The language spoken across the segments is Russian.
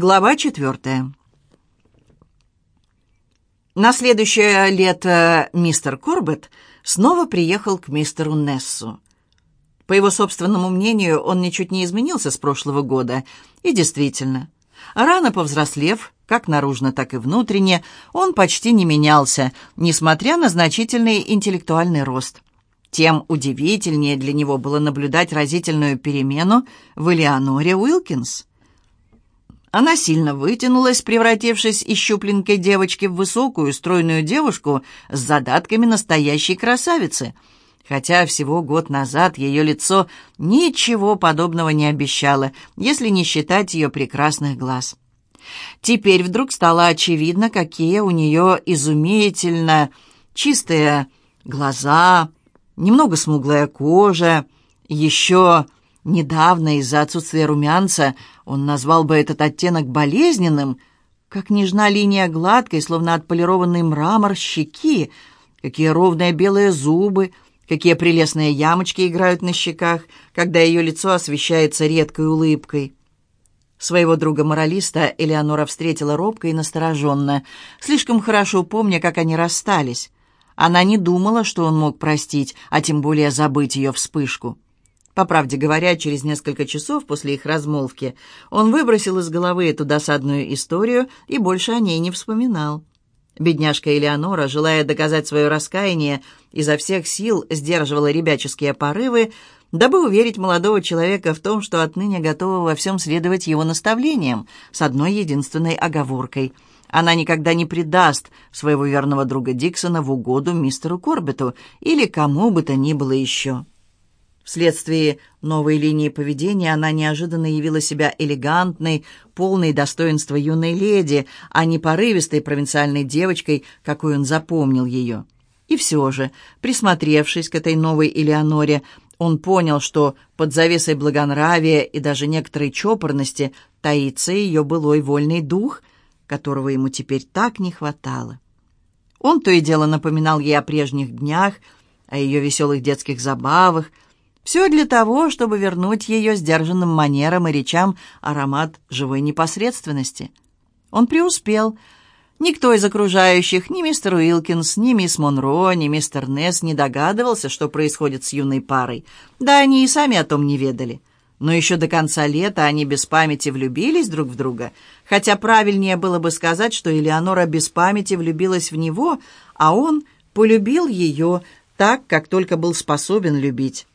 Глава четвертая. На следующее лето мистер Корбетт снова приехал к мистеру Нессу. По его собственному мнению, он ничуть не изменился с прошлого года. И действительно, рано повзрослев, как наружно, так и внутренне, он почти не менялся, несмотря на значительный интеллектуальный рост. Тем удивительнее для него было наблюдать разительную перемену в Элеоноре Уилкинс. Она сильно вытянулась, превратившись из щупленькой девочки в высокую, стройную девушку с задатками настоящей красавицы. Хотя всего год назад ее лицо ничего подобного не обещало, если не считать ее прекрасных глаз. Теперь вдруг стало очевидно, какие у нее изумительно чистые глаза, немного смуглая кожа, еще Недавно из-за отсутствия румянца он назвал бы этот оттенок болезненным, как нежна линия гладкой, словно отполированный мрамор щеки, какие ровные белые зубы, какие прелестные ямочки играют на щеках, когда ее лицо освещается редкой улыбкой. Своего друга-моралиста Элеонора встретила робко и настороженно, слишком хорошо помня, как они расстались. Она не думала, что он мог простить, а тем более забыть ее вспышку. По правде говоря, через несколько часов после их размолвки он выбросил из головы эту досадную историю и больше о ней не вспоминал. Бедняжка Элеонора, желая доказать свое раскаяние, изо всех сил сдерживала ребяческие порывы, дабы уверить молодого человека в том, что отныне готова во всем следовать его наставлениям, с одной единственной оговоркой. Она никогда не предаст своего верного друга Диксона в угоду мистеру Корбету или кому бы то ни было еще. Вследствие новой линии поведения она неожиданно явила себя элегантной, полной достоинства юной леди, а не порывистой провинциальной девочкой, какой он запомнил ее. И все же, присмотревшись к этой новой Элеоноре, он понял, что под завесой благонравия и даже некоторой чопорности таится ее былой вольный дух, которого ему теперь так не хватало. Он то и дело напоминал ей о прежних днях, о ее веселых детских забавах, все для того, чтобы вернуть ее сдержанным манерам и речам аромат живой непосредственности. Он преуспел. Никто из окружающих, ни мистер Уилкинс, ни мисс Монро, ни мистер Несс не догадывался, что происходит с юной парой. Да они и сами о том не ведали. Но еще до конца лета они без памяти влюбились друг в друга, хотя правильнее было бы сказать, что Элеонора без памяти влюбилась в него, а он полюбил ее так, как только был способен любить.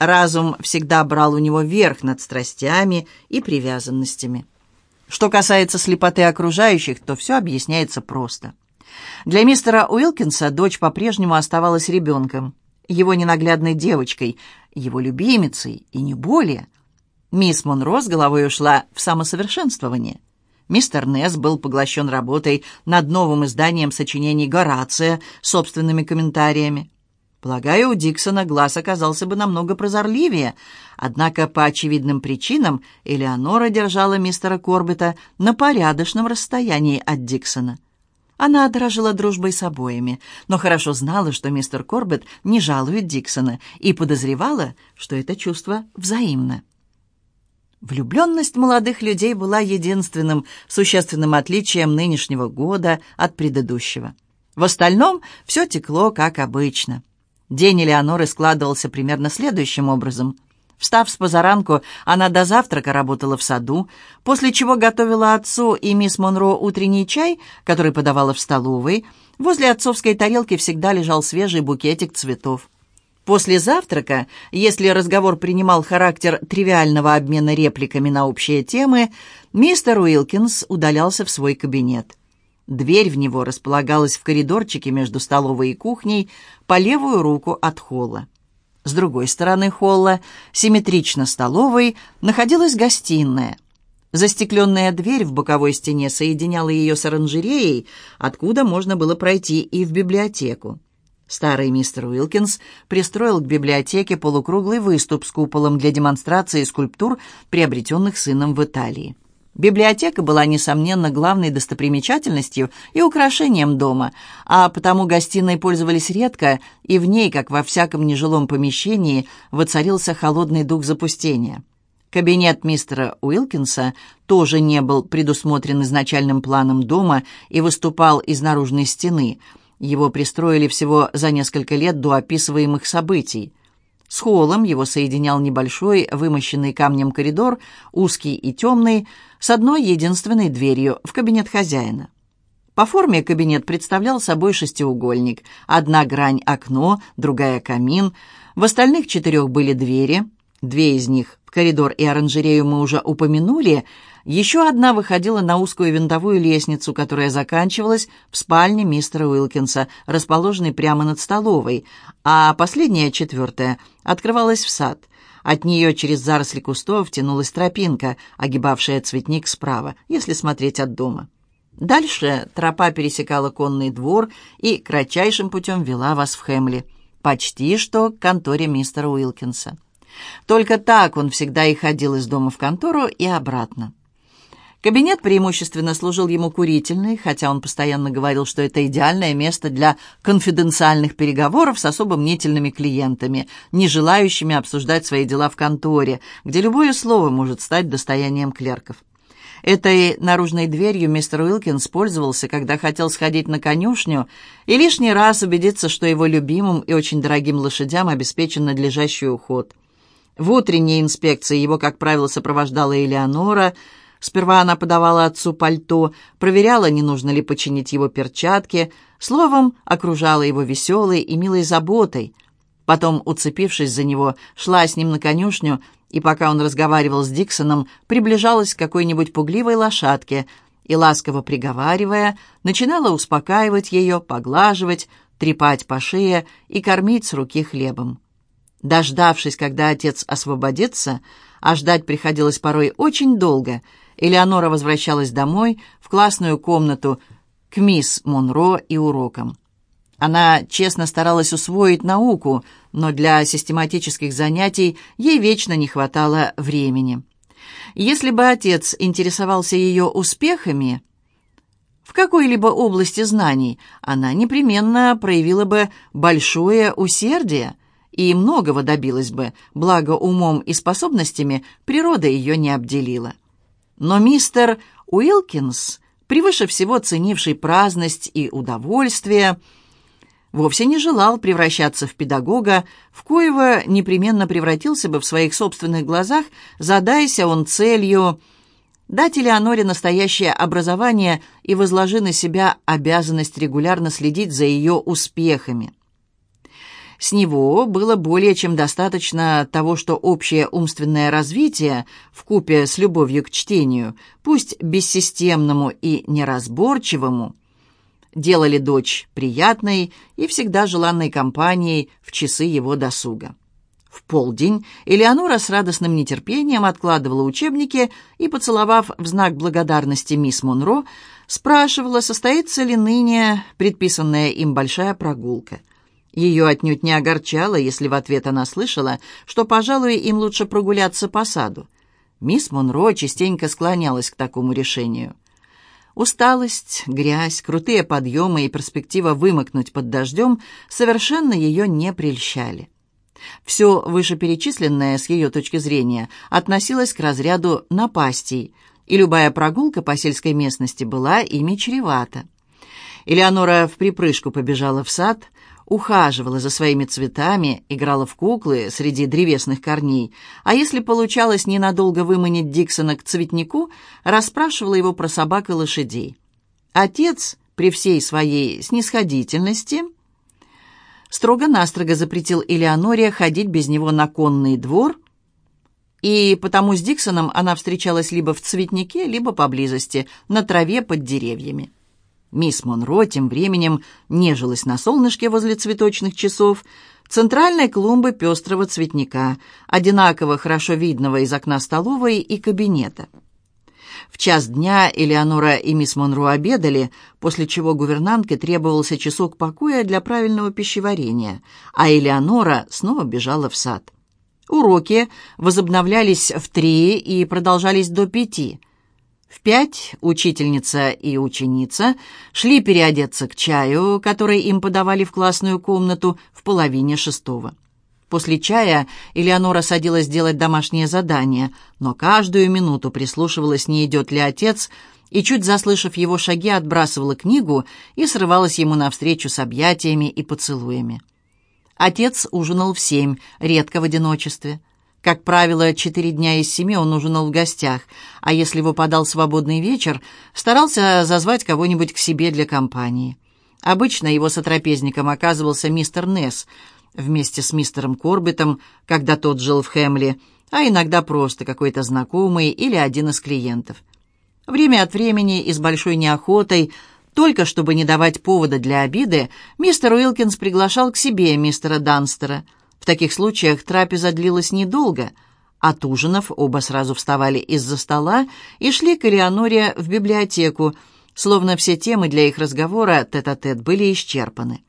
Разум всегда брал у него верх над страстями и привязанностями. Что касается слепоты окружающих, то все объясняется просто. Для мистера Уилкинса дочь по-прежнему оставалась ребенком, его ненаглядной девочкой, его любимицей и не более. Мисс Монро с головой ушла в самосовершенствование. Мистер Несс был поглощен работой над новым изданием сочинений Горация собственными комментариями. Полагаю, у Диксона глаз оказался бы намного прозорливее, однако по очевидным причинам Элеонора держала мистера Корбета на порядочном расстоянии от Диксона. Она дорожила дружбой с обоими, но хорошо знала, что мистер Корбет не жалует Диксона, и подозревала, что это чувство взаимно. Влюбленность молодых людей была единственным существенным отличием нынешнего года от предыдущего. В остальном все текло как обычно. День Элеоноры складывался примерно следующим образом. Встав с позаранку, она до завтрака работала в саду, после чего готовила отцу и мисс Монро утренний чай, который подавала в столовой. Возле отцовской тарелки всегда лежал свежий букетик цветов. После завтрака, если разговор принимал характер тривиального обмена репликами на общие темы, мистер Уилкинс удалялся в свой кабинет. Дверь в него располагалась в коридорчике между столовой и кухней по левую руку от холла. С другой стороны холла, симметрично столовой, находилась гостиная. Застекленная дверь в боковой стене соединяла ее с оранжереей, откуда можно было пройти и в библиотеку. Старый мистер Уилкинс пристроил к библиотеке полукруглый выступ с куполом для демонстрации скульптур, приобретенных сыном в Италии. Библиотека была, несомненно, главной достопримечательностью и украшением дома, а потому гостиной пользовались редко, и в ней, как во всяком нежилом помещении, воцарился холодный дух запустения. Кабинет мистера Уилкинса тоже не был предусмотрен изначальным планом дома и выступал из наружной стены. Его пристроили всего за несколько лет до описываемых событий. С холлом его соединял небольшой, вымощенный камнем коридор, узкий и темный, с одной единственной дверью в кабинет хозяина. По форме кабинет представлял собой шестиугольник. Одна грань – окно, другая – камин. В остальных четырех были двери. Две из них Коридор и оранжерею мы уже упомянули. Еще одна выходила на узкую винтовую лестницу, которая заканчивалась в спальне мистера Уилкинса, расположенной прямо над столовой, а последняя, четвертая, открывалась в сад. От нее через заросли кустов тянулась тропинка, огибавшая цветник справа, если смотреть от дома. Дальше тропа пересекала конный двор и кратчайшим путем вела вас в Хемли, почти что к конторе мистера Уилкинса. Только так он всегда и ходил из дома в контору и обратно. Кабинет преимущественно служил ему курительной, хотя он постоянно говорил, что это идеальное место для конфиденциальных переговоров с особо мнительными клиентами, не желающими обсуждать свои дела в конторе, где любое слово может стать достоянием клерков. Этой наружной дверью мистер Уилкинс пользовался, когда хотел сходить на конюшню и лишний раз убедиться, что его любимым и очень дорогим лошадям обеспечен надлежащий уход. В утренней инспекции его, как правило, сопровождала Элеонора. Сперва она подавала отцу пальто, проверяла, не нужно ли починить его перчатки, словом, окружала его веселой и милой заботой. Потом, уцепившись за него, шла с ним на конюшню, и пока он разговаривал с Диксоном, приближалась к какой-нибудь пугливой лошадке и, ласково приговаривая, начинала успокаивать ее, поглаживать, трепать по шее и кормить с руки хлебом. Дождавшись, когда отец освободится, а ждать приходилось порой очень долго, Элеонора возвращалась домой, в классную комнату, к мисс Монро и урокам. Она честно старалась усвоить науку, но для систематических занятий ей вечно не хватало времени. Если бы отец интересовался ее успехами в какой-либо области знаний, она непременно проявила бы большое усердие, и многого добилась бы, благо умом и способностями природа ее не обделила. Но мистер Уилкинс, превыше всего ценивший праздность и удовольствие, вовсе не желал превращаться в педагога, в коего непременно превратился бы в своих собственных глазах, задайся он целью дать Элеоноре настоящее образование и возложи на себя обязанность регулярно следить за ее успехами. С него было более чем достаточно того, что общее умственное развитие, вкупе с любовью к чтению, пусть бессистемному и неразборчивому, делали дочь приятной и всегда желанной компанией в часы его досуга. В полдень Элеонора с радостным нетерпением откладывала учебники и, поцеловав в знак благодарности мисс Монро, спрашивала, состоится ли ныне предписанная им большая прогулка. Ее отнюдь не огорчало, если в ответ она слышала, что, пожалуй, им лучше прогуляться по саду. Мисс Монро частенько склонялась к такому решению. Усталость, грязь, крутые подъемы и перспектива вымокнуть под дождем совершенно ее не прельщали. Все вышеперечисленное, с ее точки зрения, относилось к разряду напастей, и любая прогулка по сельской местности была ими чревата. Элеонора в припрыжку побежала в сад, ухаживала за своими цветами, играла в куклы среди древесных корней, а если получалось ненадолго выманить Диксона к цветнику, расспрашивала его про собак и лошадей. Отец, при всей своей снисходительности, строго-настрого запретил Элеоноре ходить без него на конный двор, и потому с Диксоном она встречалась либо в цветнике, либо поблизости, на траве под деревьями. Мисс Монро тем временем нежилась на солнышке возле цветочных часов, центральной клумбы пестрого цветника, одинаково хорошо видного из окна столовой и кабинета. В час дня Элеонора и мисс Монро обедали, после чего гувернантке требовался часок покоя для правильного пищеварения, а Элеонора снова бежала в сад. Уроки возобновлялись в три и продолжались до пяти – в пять учительница и ученица шли переодеться к чаю, который им подавали в классную комнату в половине шестого. После чая Элеонора садилась делать домашнее задание, но каждую минуту прислушивалась, не идет ли отец, и, чуть заслышав его шаги, отбрасывала книгу и срывалась ему навстречу с объятиями и поцелуями. Отец ужинал в семь, редко в одиночестве. Как правило, четыре дня из семи он ужинал в гостях, а если выпадал свободный вечер, старался зазвать кого-нибудь к себе для компании. Обычно его сотрапезником оказывался мистер Несс, вместе с мистером Корбитом, когда тот жил в Хэмли, а иногда просто какой-то знакомый или один из клиентов. Время от времени и с большой неохотой, только чтобы не давать повода для обиды, мистер Уилкинс приглашал к себе мистера Данстера. В таких случаях трапеза длилась недолго. От ужинов оба сразу вставали из-за стола и шли к Элеоноре в библиотеку, словно все темы для их разговора тет-а-тет -тет были исчерпаны.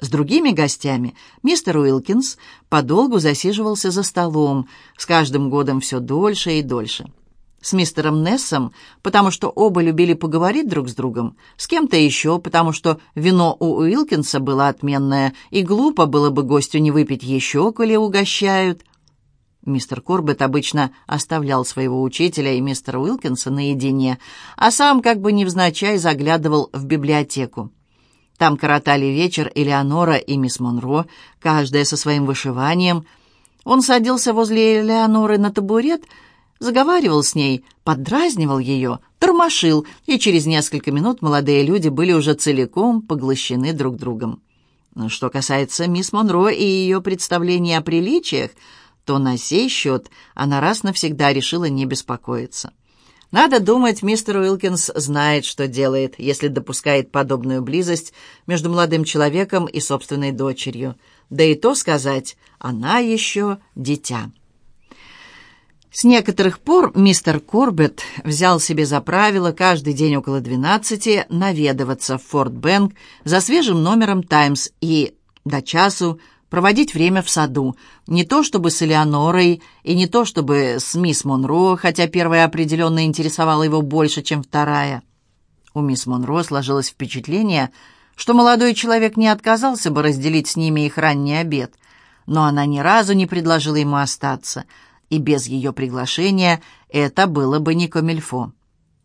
С другими гостями мистер Уилкинс подолгу засиживался за столом, с каждым годом все дольше и дольше. С мистером Нессом, потому что оба любили поговорить друг с другом, с кем-то еще, потому что вино у Уилкинса было отменное, и глупо было бы гостю не выпить еще, коли угощают. Мистер Корбет обычно оставлял своего учителя и мистера Уилкинса наедине, а сам как бы невзначай заглядывал в библиотеку. Там коротали вечер Элеонора и мисс Монро, каждая со своим вышиванием. Он садился возле Элеоноры на табурет, заговаривал с ней, поддразнивал ее, тормошил, и через несколько минут молодые люди были уже целиком поглощены друг другом. Что касается мисс Монро и ее представлений о приличиях, то на сей счет она раз навсегда решила не беспокоиться. Надо думать, мистер Уилкинс знает, что делает, если допускает подобную близость между молодым человеком и собственной дочерью. Да и то сказать, она еще дитя. С некоторых пор мистер Корбетт взял себе за правило каждый день около двенадцати наведываться в Форт Бэнк за свежим номером «Таймс» и до часу проводить время в саду. Не то чтобы с Элеонорой, и не то чтобы с мисс Монро, хотя первая определенно интересовала его больше, чем вторая. У мисс Монро сложилось впечатление, что молодой человек не отказался бы разделить с ними их ранний обед, но она ни разу не предложила ему остаться, и без ее приглашения это было бы не комильфо.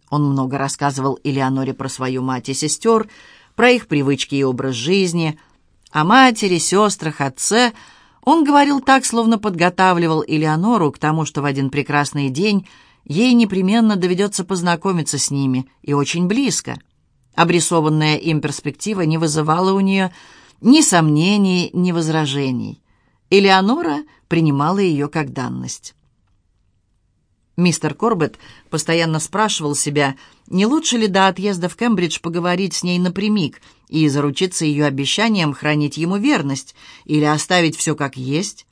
Он много рассказывал Элеоноре про свою мать и сестер, про их привычки и образ жизни, о матери, сестрах, отце он говорил так, словно подготавливал Элеонору к тому, что в один прекрасный день ей непременно доведется познакомиться с ними, и очень близко. Обрисованная им перспектива не вызывала у нее ни сомнений, ни возражений. Элеонора принимала ее как данность. Мистер Корбетт постоянно спрашивал себя, не лучше ли до отъезда в Кембридж поговорить с ней напрямик и заручиться ее обещанием хранить ему верность или оставить все как есть.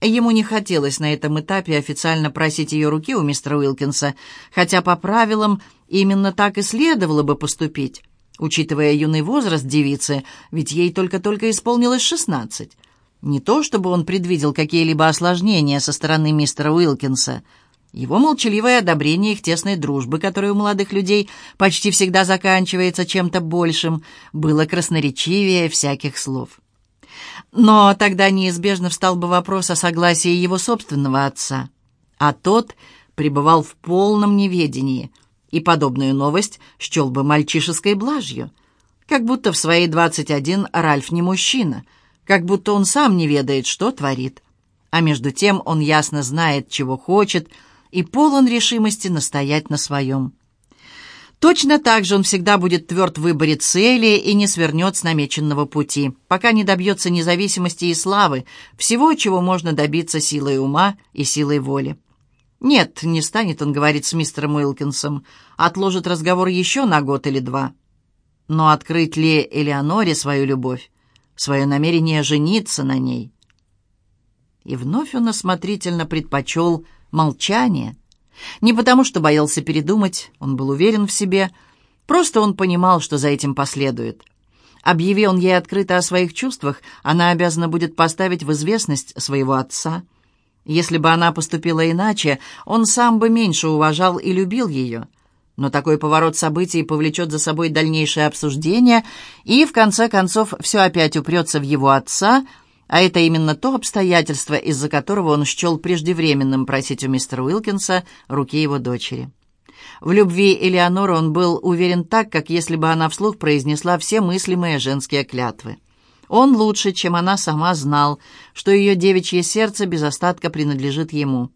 Ему не хотелось на этом этапе официально просить ее руки у мистера Уилкинса, хотя по правилам именно так и следовало бы поступить, учитывая юный возраст девицы, ведь ей только-только исполнилось шестнадцать. Не то чтобы он предвидел какие-либо осложнения со стороны мистера Уилкинса — его молчаливое одобрение их тесной дружбы, которая у молодых людей почти всегда заканчивается чем-то большим, было красноречивее всяких слов. Но тогда неизбежно встал бы вопрос о согласии его собственного отца. А тот пребывал в полном неведении, и подобную новость счел бы мальчишеской блажью. Как будто в свои двадцать один Ральф не мужчина, как будто он сам не ведает, что творит. А между тем он ясно знает, чего хочет — и полон решимости настоять на своем. Точно так же он всегда будет тверд в выборе цели и не свернет с намеченного пути, пока не добьется независимости и славы, всего, чего можно добиться силой ума и силой воли. Нет, не станет он говорить с мистером Уилкинсом, отложит разговор еще на год или два. Но открыть ли Элеоноре свою любовь, свое намерение жениться на ней? И вновь он осмотрительно предпочел молчание. Не потому, что боялся передумать, он был уверен в себе, просто он понимал, что за этим последует. Объяви он ей открыто о своих чувствах, она обязана будет поставить в известность своего отца. Если бы она поступила иначе, он сам бы меньше уважал и любил ее. Но такой поворот событий повлечет за собой дальнейшее обсуждение, и, в конце концов, все опять упрется в его отца, А это именно то обстоятельство, из-за которого он счел преждевременным просить у мистера Уилкинса руки его дочери. В любви Элеоноры он был уверен так, как если бы она вслух произнесла все мыслимые женские клятвы. Он лучше, чем она сама знал, что ее девичье сердце без остатка принадлежит ему.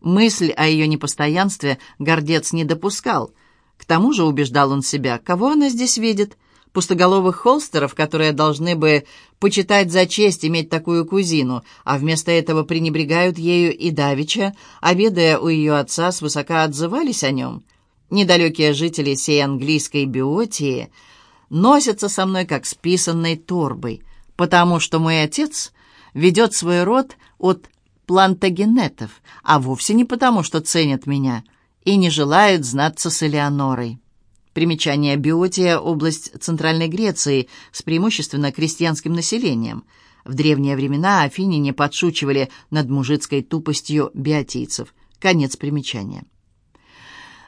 Мысль о ее непостоянстве гордец не допускал. К тому же убеждал он себя, кого она здесь видит – пустоголовых холстеров, которые должны бы почитать за честь иметь такую кузину, а вместо этого пренебрегают ею и давеча, обедая у ее отца, свысока отзывались о нем. Недалекие жители сей английской биотии носятся со мной как с писанной торбой, потому что мой отец ведет свой род от плантагенетов, а вовсе не потому, что ценят меня и не желают знаться с Элеонорой. Примечание Биотия – область Центральной Греции с преимущественно крестьянским населением. В древние времена афиняне подшучивали над мужицкой тупостью биотийцев. Конец примечания.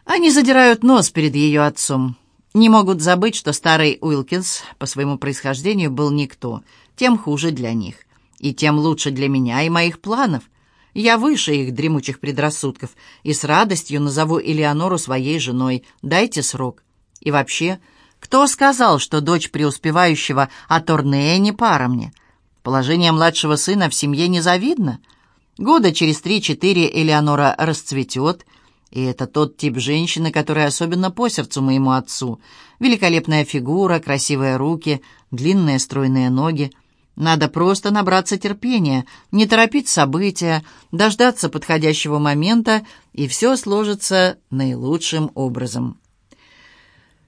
Они задирают нос перед ее отцом. Не могут забыть, что старый Уилкинс по своему происхождению был никто. Тем хуже для них. И тем лучше для меня и моих планов. Я выше их дремучих предрассудков и с радостью назову Элеонору своей женой. Дайте срок. И вообще, кто сказал, что дочь преуспевающего Аторнея не пара мне? Положение младшего сына в семье незавидно. Года через три-четыре Элеонора расцветет, и это тот тип женщины, который особенно по сердцу моему отцу. Великолепная фигура, красивые руки, длинные стройные ноги. Надо просто набраться терпения, не торопить события, дождаться подходящего момента, и все сложится наилучшим образом.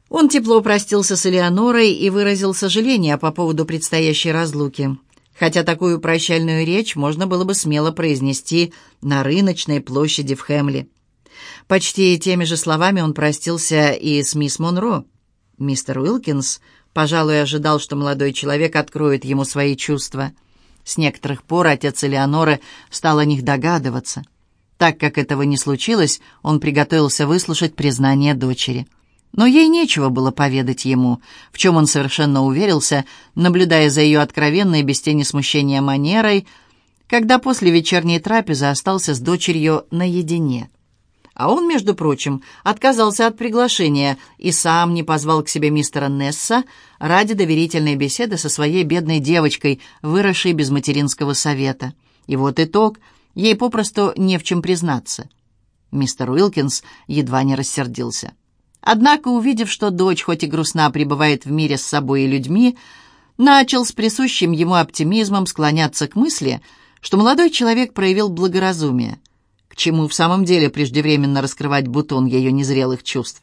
Он тепло простился с Элеонорой и выразил сожаление по поводу предстоящей разлуки. Хотя такую прощальную речь можно было бы смело произнести на рыночной площади в Хемли. Почти теми же словами он простился и с мисс Монро. Мистер Уилкинс, пожалуй, ожидал, что молодой человек откроет ему свои чувства. С некоторых пор отец Элеоноры стал о них догадываться. Так как этого не случилось, он приготовился выслушать признание дочери. Но ей нечего было поведать ему, в чем он совершенно уверился, наблюдая за ее откровенной, без тени смущения манерой, когда после вечерней трапезы остался с дочерью наедине. А он, между прочим, отказался от приглашения и сам не позвал к себе мистера Несса ради доверительной беседы со своей бедной девочкой, выросшей без материнского совета. И вот итог, ей попросту не в чем признаться. Мистер Уилкинс едва не рассердился. Однако, увидев, что дочь, хоть и грустна, пребывает в мире с собой и людьми, начал с присущим ему оптимизмом склоняться к мысли, что молодой человек проявил благоразумие, к чему в самом деле преждевременно раскрывать бутон ее незрелых чувств.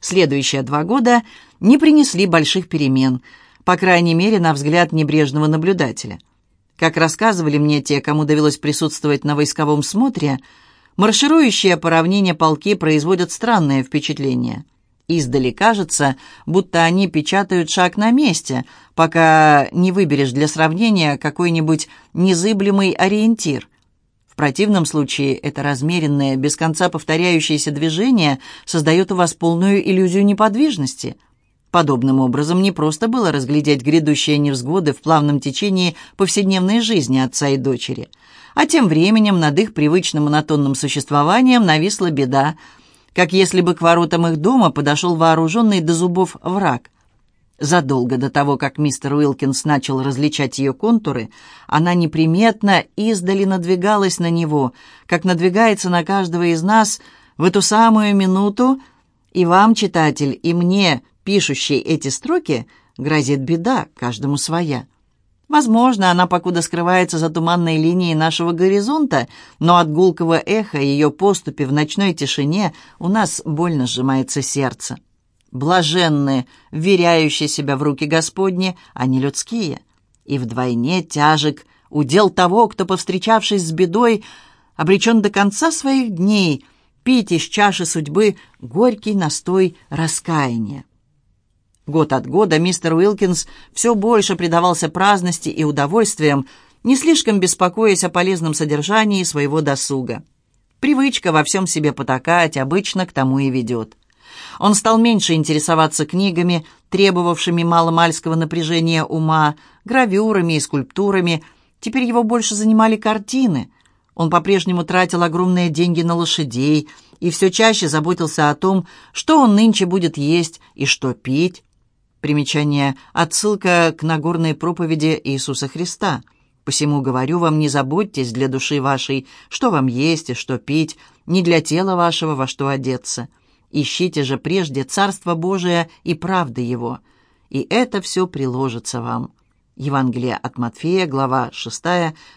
Следующие два года не принесли больших перемен, по крайней мере, на взгляд небрежного наблюдателя. Как рассказывали мне те, кому довелось присутствовать на войсковом смотре, Марширующие по равнине полки производят странное впечатление. Издали кажется, будто они печатают шаг на месте, пока не выберешь для сравнения какой-нибудь незыблемый ориентир. В противном случае это размеренное, без конца повторяющееся движение создает у вас полную иллюзию неподвижности. Подобным образом не просто было разглядеть грядущие невзгоды в плавном течении повседневной жизни отца и дочери – а тем временем над их привычным монотонным существованием нависла беда, как если бы к воротам их дома подошел вооруженный до зубов враг. Задолго до того, как мистер Уилкинс начал различать ее контуры, она неприметно издали надвигалась на него, как надвигается на каждого из нас в эту самую минуту, и вам, читатель, и мне, пишущий эти строки, грозит беда, каждому своя. Возможно, она покуда скрывается за туманной линией нашего горизонта, но от гулкого эха ее поступи в ночной тишине у нас больно сжимается сердце. Блаженные, веряющие себя в руки Господни, они людские. И вдвойне тяжек удел того, кто, повстречавшись с бедой, обречен до конца своих дней пить из чаши судьбы горький настой раскаяния. Год от года мистер Уилкинс все больше предавался праздности и удовольствиям, не слишком беспокоясь о полезном содержании своего досуга. Привычка во всем себе потакать обычно к тому и ведет. Он стал меньше интересоваться книгами, требовавшими маломальского напряжения ума, гравюрами и скульптурами. Теперь его больше занимали картины. Он по-прежнему тратил огромные деньги на лошадей и все чаще заботился о том, что он нынче будет есть и что пить. Примечание. Отсылка к Нагорной проповеди Иисуса Христа. «Посему говорю вам, не заботьтесь для души вашей, что вам есть и что пить, не для тела вашего, во что одеться. Ищите же прежде Царство Божие и правды Его, и это все приложится вам». Евангелие от Матфея, глава 6,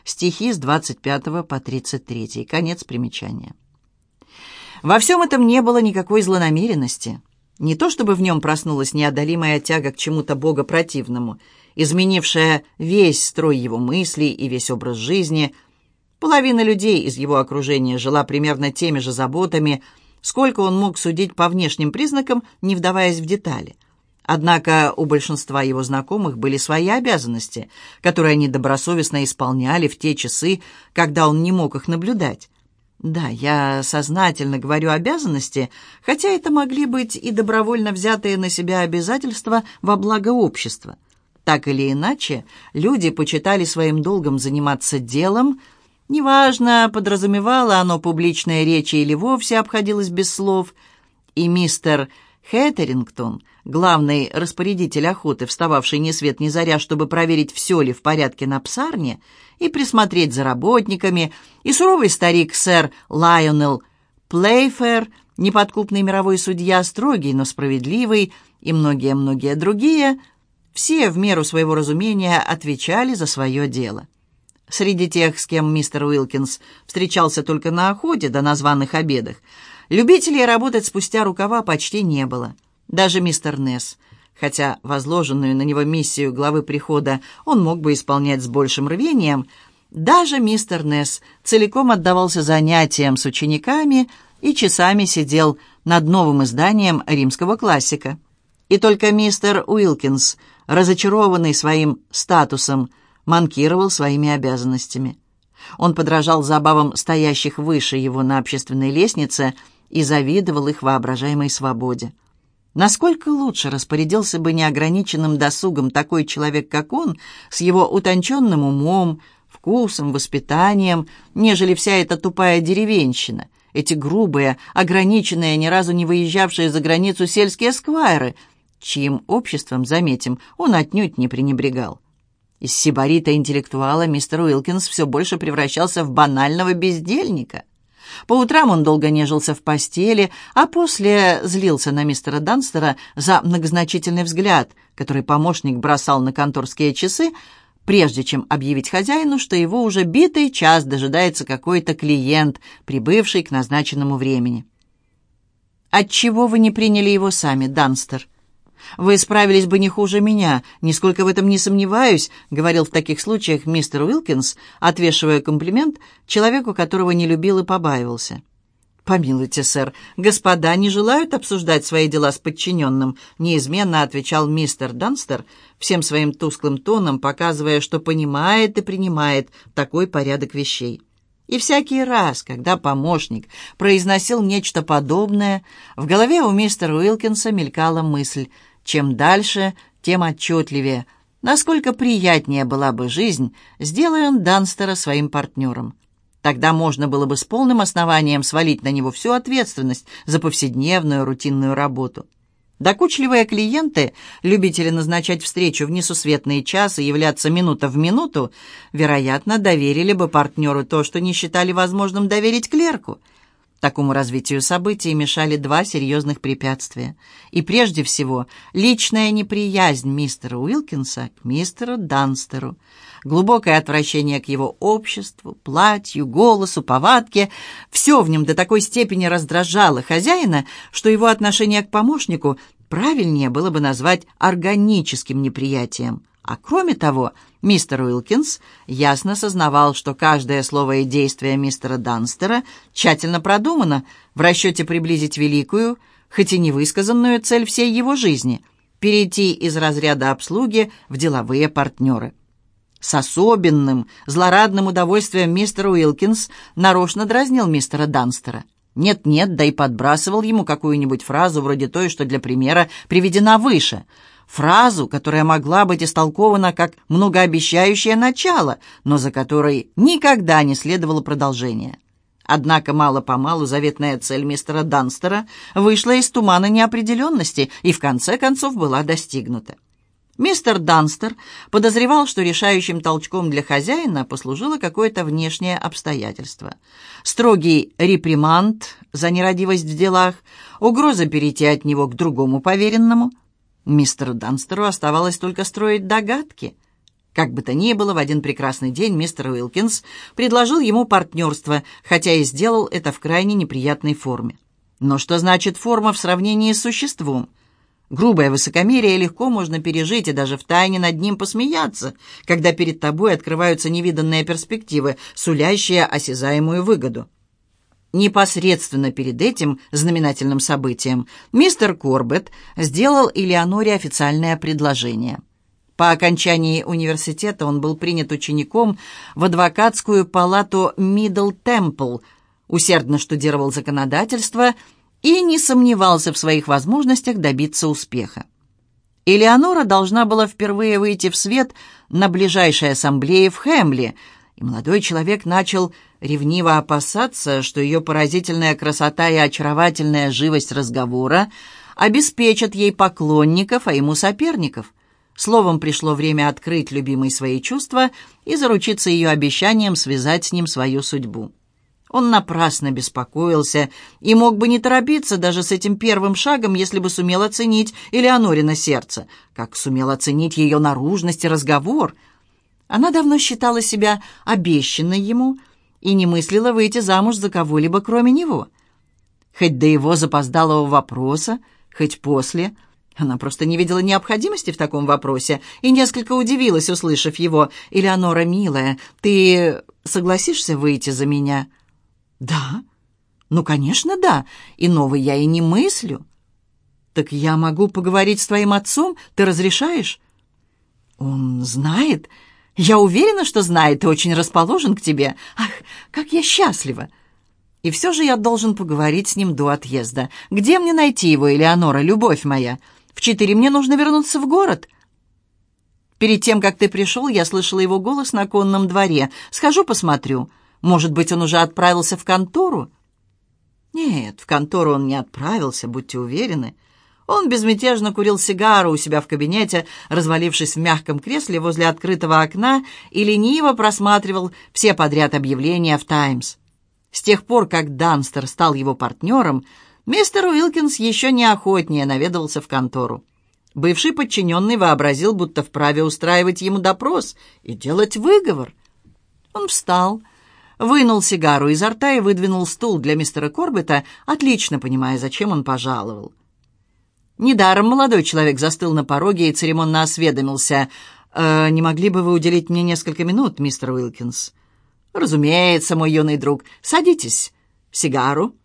стихи с 25 по 33. Конец примечания. Во всем этом не было никакой злонамеренности. Не то чтобы в нем проснулась неодолимая тяга к чему-то богопротивному, изменившая весь строй его мыслей и весь образ жизни. Половина людей из его окружения жила примерно теми же заботами, сколько он мог судить по внешним признакам, не вдаваясь в детали. Однако у большинства его знакомых были свои обязанности, которые они добросовестно исполняли в те часы, когда он не мог их наблюдать. Да, я сознательно говорю обязанности, хотя это могли быть и добровольно взятые на себя обязательства во благо общества. Так или иначе, люди почитали своим долгом заниматься делом, неважно, подразумевало оно публичные речи или вовсе обходилось без слов, и мистер Хэттерингтон, главный распорядитель охоты, встававший ни свет ни заря, чтобы проверить, все ли в порядке на псарне, и присмотреть за работниками, и суровый старик сэр Лайонел Плейфер, неподкупный мировой судья, строгий, но справедливый, и многие-многие другие, все в меру своего разумения отвечали за свое дело. Среди тех, с кем мистер Уилкинс встречался только на охоте да на званых обедах, Любителей работать спустя рукава почти не было. Даже мистер Несс, хотя возложенную на него миссию главы прихода он мог бы исполнять с большим рвением, даже мистер Несс целиком отдавался занятиям с учениками и часами сидел над новым изданием римского классика. И только мистер Уилкинс, разочарованный своим статусом, манкировал своими обязанностями. Он подражал забавам стоящих выше его на общественной лестнице – и завидовал их воображаемой свободе. Насколько лучше распорядился бы неограниченным досугом такой человек, как он, с его утонченным умом, вкусом, воспитанием, нежели вся эта тупая деревенщина, эти грубые, ограниченные, ни разу не выезжавшие за границу сельские сквайры, чьим обществом, заметим, он отнюдь не пренебрегал. Из сибарита-интеллектуала мистер Уилкинс все больше превращался в банального бездельника — по утрам он долго нежился в постели, а после злился на мистера Данстера за многозначительный взгляд, который помощник бросал на конторские часы, прежде чем объявить хозяину, что его уже битый час дожидается какой-то клиент, прибывший к назначенному времени. «Отчего вы не приняли его сами, Данстер?» «Вы справились бы не хуже меня, нисколько в этом не сомневаюсь», говорил в таких случаях мистер Уилкинс, отвешивая комплимент человеку, которого не любил и побаивался. «Помилуйте, сэр, господа не желают обсуждать свои дела с подчиненным», неизменно отвечал мистер Данстер, всем своим тусклым тоном показывая, что понимает и принимает такой порядок вещей. И всякий раз, когда помощник произносил нечто подобное, в голове у мистера Уилкинса мелькала мысль – чем дальше, тем отчетливее, насколько приятнее была бы жизнь, сделая он Данстера своим партнером. Тогда можно было бы с полным основанием свалить на него всю ответственность за повседневную рутинную работу. Докучливые клиенты, любители назначать встречу в несусветные часы и являться минута в минуту, вероятно, доверили бы партнеру то, что не считали возможным доверить клерку – Такому развитию событий мешали два серьезных препятствия. И прежде всего, личная неприязнь мистера Уилкинса к мистеру Данстеру, глубокое отвращение к его обществу, платью, голосу, повадке. Все в нем до такой степени раздражало хозяина, что его отношение к помощнику правильнее было бы назвать органическим неприятием. А кроме того, мистер Уилкинс ясно сознавал, что каждое слово и действие мистера Данстера тщательно продумано в расчете приблизить великую, хоть и невысказанную цель всей его жизни – перейти из разряда обслуги в деловые партнеры. С особенным, злорадным удовольствием мистер Уилкинс нарочно дразнил мистера Данстера. Нет-нет, да и подбрасывал ему какую-нибудь фразу вроде той, что для примера приведена выше. Фразу, которая могла быть истолкована как многообещающее начало, но за которой никогда не следовало продолжение. Однако мало-помалу заветная цель мистера Данстера вышла из тумана неопределенности и в конце концов была достигнута. Мистер Данстер подозревал, что решающим толчком для хозяина послужило какое-то внешнее обстоятельство. Строгий реприманд за нерадивость в делах, угроза перейти от него к другому поверенному. Мистеру Данстеру оставалось только строить догадки. Как бы то ни было, в один прекрасный день мистер Уилкинс предложил ему партнерство, хотя и сделал это в крайне неприятной форме. Но что значит форма в сравнении с существом? Грубое высокомерие легко можно пережить и даже втайне над ним посмеяться, когда перед тобой открываются невиданные перспективы, сулящие осязаемую выгоду. Непосредственно перед этим знаменательным событием мистер Корбетт сделал Элеоноре официальное предложение. По окончании университета он был принят учеником в адвокатскую палату Мидл Темпл, усердно штудировал законодательство и не сомневался в своих возможностях добиться успеха. Элеонора должна была впервые выйти в свет на ближайшей ассамблее в Хэмли, и молодой человек начал ревниво опасаться, что ее поразительная красота и очаровательная живость разговора обеспечат ей поклонников, а ему соперников. Словом, пришло время открыть любимой свои чувства и заручиться ее обещанием связать с ним свою судьбу. Он напрасно беспокоился и мог бы не торопиться даже с этим первым шагом, если бы сумел оценить Элеонорина сердце, как сумел оценить ее наружность и разговор. Она давно считала себя обещанной ему и не мыслила выйти замуж за кого-либо, кроме него. Хоть до его запоздалого вопроса, хоть после, она просто не видела необходимости в таком вопросе и несколько удивилась, услышав его. «Элеонора, милая, ты согласишься выйти за меня?» «Да? Ну, конечно, да. Иного я и не мыслю». «Так я могу поговорить с твоим отцом? Ты разрешаешь?» «Он знает. Я уверена, что знает и очень расположен к тебе. Ах, как я счастлива!» «И все же я должен поговорить с ним до отъезда. Где мне найти его, Элеонора, любовь моя? В четыре мне нужно вернуться в город». «Перед тем, как ты пришел, я слышала его голос на конном дворе. Схожу посмотрю». Может быть, он уже отправился в контору? Нет, в контору он не отправился, будьте уверены. Он безмятежно курил сигару у себя в кабинете, развалившись в мягком кресле возле открытого окна и лениво просматривал все подряд объявления в «Таймс». С тех пор, как Данстер стал его партнером, мистер Уилкинс еще неохотнее наведывался в контору. Бывший подчиненный вообразил, будто вправе устраивать ему допрос и делать выговор. Он встал, вынул сигару изо рта и выдвинул стул для мистера Корбета, отлично понимая, зачем он пожаловал. Недаром молодой человек застыл на пороге и церемонно осведомился. «Э, «Не могли бы вы уделить мне несколько минут, мистер Уилкинс?» «Разумеется, мой юный друг. Садитесь. Сигару?»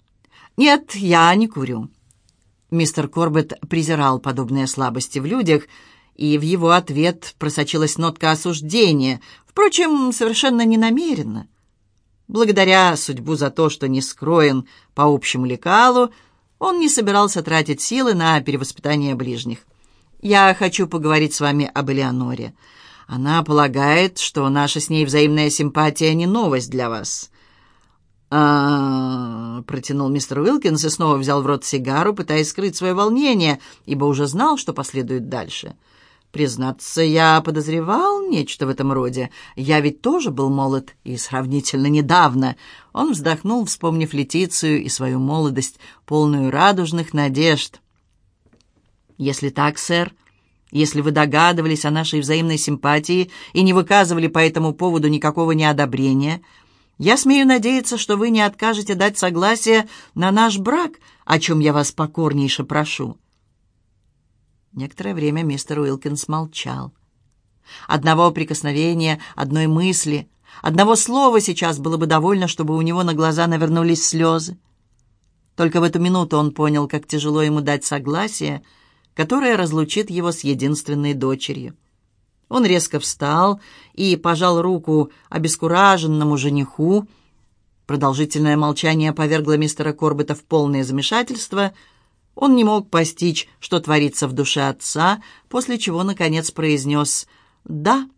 «Нет, я не курю». Мистер Корбет презирал подобные слабости в людях, и в его ответ просочилась нотка осуждения, впрочем, совершенно ненамеренно. Благодаря судьбу за то, что не скроен по общему лекалу, он не собирался тратить силы на перевоспитание ближних. «Я хочу поговорить с вами об Элеоноре. Она полагает, что наша с ней взаимная симпатия не новость для вас». А, протянул мистер Уилкинс и снова взял в рот сигару, пытаясь скрыть свое волнение, ибо уже знал, что последует дальше. Признаться, я подозревал нечто в этом роде. Я ведь тоже был молод и сравнительно недавно. Он вздохнул, вспомнив Летицию и свою молодость, полную радужных надежд. Если так, сэр, если вы догадывались о нашей взаимной симпатии и не выказывали по этому поводу никакого неодобрения, я смею надеяться, что вы не откажете дать согласие на наш брак, о чем я вас покорнейше прошу. Некоторое время мистер Уилкинс молчал. Одного прикосновения, одной мысли, одного слова сейчас было бы довольно, чтобы у него на глаза навернулись слезы. Только в эту минуту он понял, как тяжело ему дать согласие, которое разлучит его с единственной дочерью. Он резко встал и пожал руку обескураженному жениху, Продолжительное молчание повергло мистера Корбета в полное замешательство. Он не мог постичь, что творится в душе отца, после чего, наконец, произнес «Да,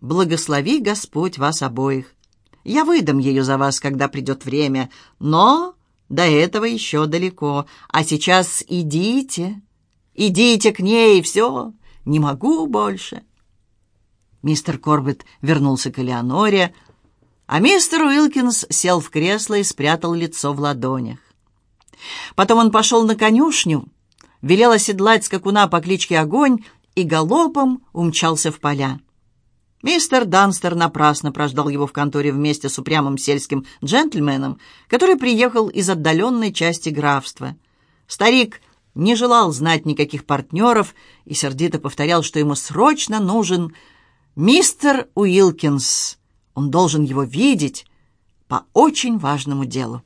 благослови Господь вас обоих. Я выдам ее за вас, когда придет время, но до этого еще далеко. А сейчас идите, идите к ней, все, не могу больше». Мистер Корбет вернулся к Элеоноре, а мистер Уилкинс сел в кресло и спрятал лицо в ладонях. Потом он пошел на конюшню, велел оседлать скакуна по кличке Огонь и галопом умчался в поля. Мистер Данстер напрасно прождал его в конторе вместе с упрямым сельским джентльменом, который приехал из отдаленной части графства. Старик не желал знать никаких партнеров и сердито повторял, что ему срочно нужен мистер Уилкинс. Он должен его видеть по очень важному делу.